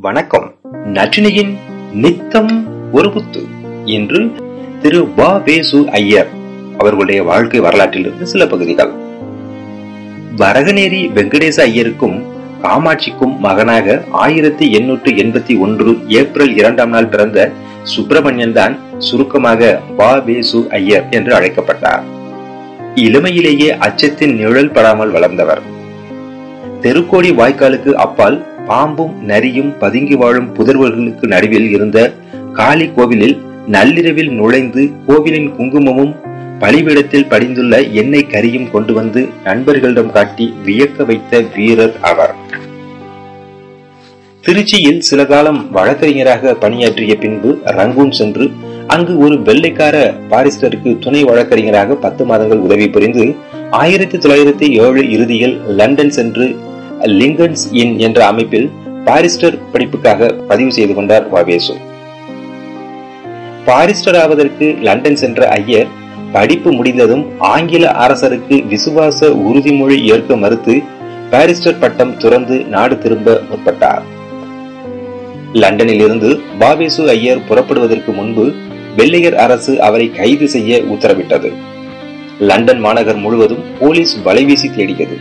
வணக்கம். நற்றினியின் நித்தம் ஒரு புத்து என்று திரு வா. வேசு ஐயர் அவர்களுடைய வாழ்க்கை வரலாற்றிலிருந்து சில பகுதிகள். வரகநேரி வெங்கடேச ஐயருக்கும் காமாட்சிக்கும் மகனாக ஆயிரத்தி எண்ணூற்று எண்பத்தி ஒன்று ஏப்ரல் இரண்டாம் நாள் பிறந்த சுப்பிரமணியன் தான் சுருக்கமாக வா. வேசு ஐயர் என்று அழைக்கப்பட்டார். இளமையிலேயே அச்சத்தின் நிழல் படாமல் வளர்ந்தவர். தெருக்கோடி வாய்க்காலுக்கு அப்பால் பாம்பும் நரியும் பதுங்கி வாழும் புதர்வர்களுக்கு நடுவில் இருந்த காளி கோவிலில் நள்ளிரவில் நுழைந்து கோவிலின் குங்குமமும் பலிபீடத்தில் படிந்துள்ள எண்ணெய் கரியும் கொண்டு வந்து நண்பர்களிடம் காட்டி வியக்க வைத்த வீரர் அவர். திருச்சியில் சில காலம் வழக்கறிஞராக பணியாற்றிய பின்பு ரங்கூன் சென்று அங்கு ஒரு வெள்ளைக்கார பாரிஸ்டருக்கு துணை வழக்கறிஞராக பத்து மாதங்கள் உதவி புரிந்து ஆயிரத்தி தொள்ளாயிரத்தி ஏழு இறுதியில் லண்டன் சென்று லிங்கன்ஸ் இன் என்ற அமைப்பில் பாரிஸ்டர் படிப்புக்காக பதிவு செய்து கொண்டார் வாவேசு. பாரிஸ்டர் ஆவதற்கு லண்டன் சென்ற ஐயர் படிப்பு முடிந்ததும் ஆங்கில அரசருக்கு விசுவாச உறுதிமொழி ஏற்க மறுத்து பாரிஸ்டர் பட்டம் துறந்து நாடு திரும்ப முற்பட்டார். லண்டனில் இருந்து பாவேசு ஐயர் புறப்படுவதற்கு முன்பு வெள்ளையர் அரசு அவரை கைது செய்ய உத்தரவிட்டது. லண்டன் மாநகர் முழுவதும் போலீஸ் வலைவீசி தேடியது.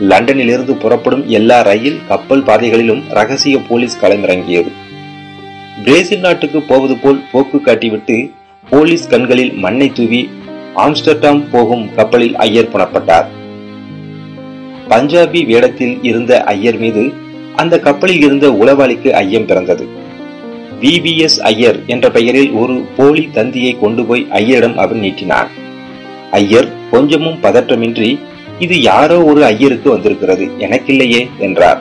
லண்டனில் இருந்து புறப்படும் எல்லா ரயில் கப்பல் பாதைகளிலும் ரகசிய போலீஸ் களமிறங்கியது. பிரேசில் நாட்டுக்கு போவது போல் போக்கு காட்டிவிட்டு போலீஸ் கண்களில் மண்ணை தூவி ஆம்ஸ்டர்டாம் போகும் கப்பலில் ஐயர் புணப்பட்டார். பஞ்சாபி வேடத்தில் இருந்த ஐயர் மீது அந்த கப்பலில் இருந்த உளவாளிக்கு ஐயம் பிறந்தது. விபிஎஸ் ஐயர் என்ற பெயரில் ஒரு போலி தந்தியை கொண்டு போய் ஐயரிடம் அவர் நீட்டினார் ஐயர் கொஞ்சமும் பதற்றமின்றி இது யாரோ ஒரு ஐயருக்கு வந்திருக்கிறது. எனக்கில்லையே என்றார்.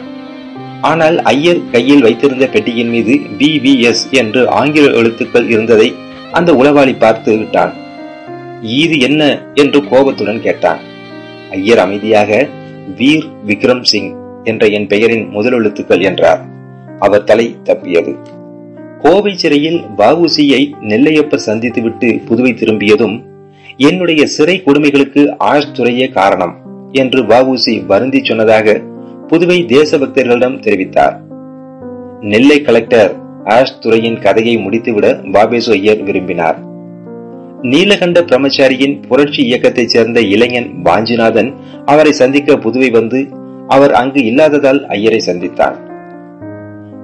ஆனால் ஐயர் கையில் வைத்திருந்த பெட்டியின் மீது விவிஎஸ் என்று ஆங்கில எழுத்துக்கள் இருந்ததை அந்த உளவாளி பார்த்து விட்டான். இது என்ன? என்று கோபத்துடன் கேட்டான். ஐயர் அமைதியாக வீர் விக்ரம் சிங் என்ற என் பெயரின் முதல் எழுத்துக்கள் என்றார். அவர் தலை தப்பியது. கோவை சிறையில் வவுசியை நெல்லையப்பர் சந்தித்துவிட்டு புதுவை திரும்பியதும் என்னுடைய சிறை கொடுமைகளுக்கு ஆழ்துறையே காரணம். என்று வவுசி வருந்தி சொன்னதாக புதுவை தேசபக்தர்களிடம் தெரிவித்தார். நெல்லை கலெக்டர் ஆஷ் துறையின் கதையை முடித்துவிட பாபேசு ஐயர் விரும்பினார். நீலகண்ட பிரம்மச்சாரியின் புரட்சி இயக்கத்தைச் சேர்ந்த இளைஞன் வாஞ்சிநாதன் அவரை சந்திக்க புதுவை வந்து அவர் அங்கு இல்லாததால் ஐயரை சந்தித்தார்.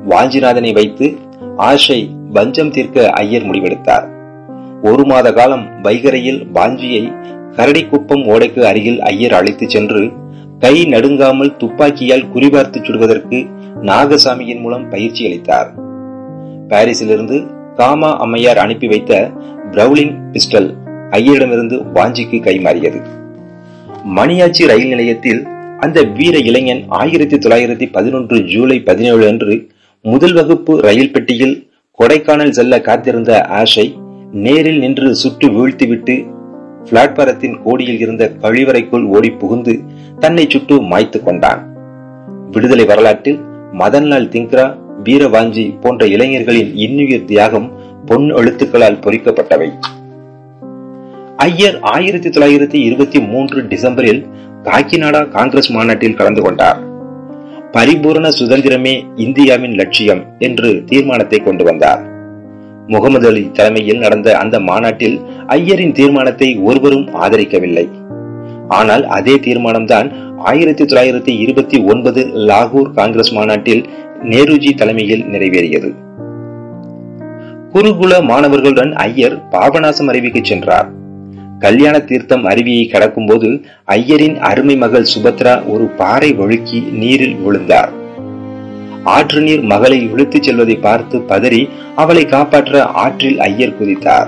வாஞ்சிநாதனை வைத்து ஆஷை பஞ்சம் தீர்க்க ஐயர் முடிவெடுத்தார். ஒரு மாத காலம் வைகரையில் வாஞ்சியை கரடிக்குப்பம் ஓடைக்கு அருகில் ஐயர் அழைத்துச் சென்று கை நடுங்காமல் துப்பாக்கியால் குறிபார்த்து சுடுவதற்கு நாகசாமியின் மூலம் பயிற்சி அளித்தார். பாரிஸிலிருந்து காமா அம்மையார் அனுப்பி வைத்த பிரவுலின் பிஸ்டல் ஐயரிடமிருந்து வாஞ்சிக்கு கைமாறியது. மணியாச்சி ரயில் நிலையத்தில் அந்த வீர இளைஞன் ஆயிரத்தி தொள்ளாயிரத்தி பதினொன்று ஜூலை பதினேழு அன்று முதல் வகுப்பு ரயில் பெட்டியில் கொடைக்கானல் செல்ல காத்திருந்த ஆஷை நேரில் நின்று சுட்டு வீழ்த்திவிட்டு பிளாட்பாரத்தின் கோடியில் இருந்த கழிவறைக்குள் ஓடி புகுந்து தன்னை சுட்டு மாய்த்து கொண்டான். விடுதலை வரலாற்றில் மதன்லால் திங்க்ரா வீரவாஞ்சி போன்ற இளைஞர்களின் இன்னுயிர் தியாகம் பொன் எழுத்துக்களால் பொறிக்கப்பட்டவை. ஐயர் ஆயிரத்தி தொள்ளாயிரத்தி இருபத்தி மூன்று டிசம்பரில் காக்கிநாடா காங்கிரஸ் மாநாட்டில் கலந்து கொண்டார். பரிபூரண சுதந்திரமே இந்தியாவின் லட்சியம் என்று தீர்மானத்தை கொண்டு வந்தார். முகமது அலி தலைமையில் நடந்த அந்த மாநாட்டில் ஐயரின் தீர்மானத்தை ஒருவரும் ஆதரிக்கவில்லை. ஆனால் அதே தீர்மானம்தான் ஆயிரத்தி தொள்ளாயிரத்தி இருபத்தி ஒன்பது லாகூர் காங்கிரஸ் மாநாட்டில் நேருஜி தலைமையில் நிறைவேறியது. குருகுல மாணவர்களுடன் ஐயர் பாபநாசம் அருவிக்கு சென்றார். கல்யாண தீர்த்தம் அருவியை கடக்கும் போது ஐயரின் அருமை மகள் சுபத்ரா ஒரு பாறை ஒழுக்கி நீரில் விழுந்தார். ஆற்று நீர் மகளை இழுத்துச் செல்வதை பார்த்து பதறி அவளை காப்பாற்ற ஆற்றில் ஐயர் குதித்தார்.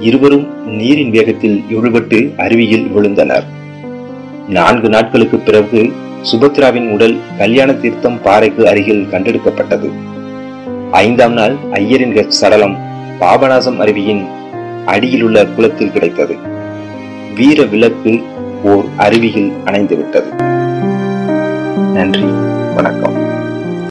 இருவரும் நீரின் வேகத்தில் இழுபட்டு அருவியில் விழுந்தனர். நான்கு நாட்களுக்கு பிறகு சுபத்ராவின் உடல் கல்யாண தீர்த்தம் பாறைக்கு அருகில் கண்டெடுக்கப்பட்டது. ஐந்தாம் நாள் ஐயரின் சடலம் பாபநாசம் அருவியின் அடியில் உள்ள குளத்தில் கிடைத்தது. வீர விளக்கு ஓர் அருவியில் அணைந்து விட்டது நன்றி வணக்கம்.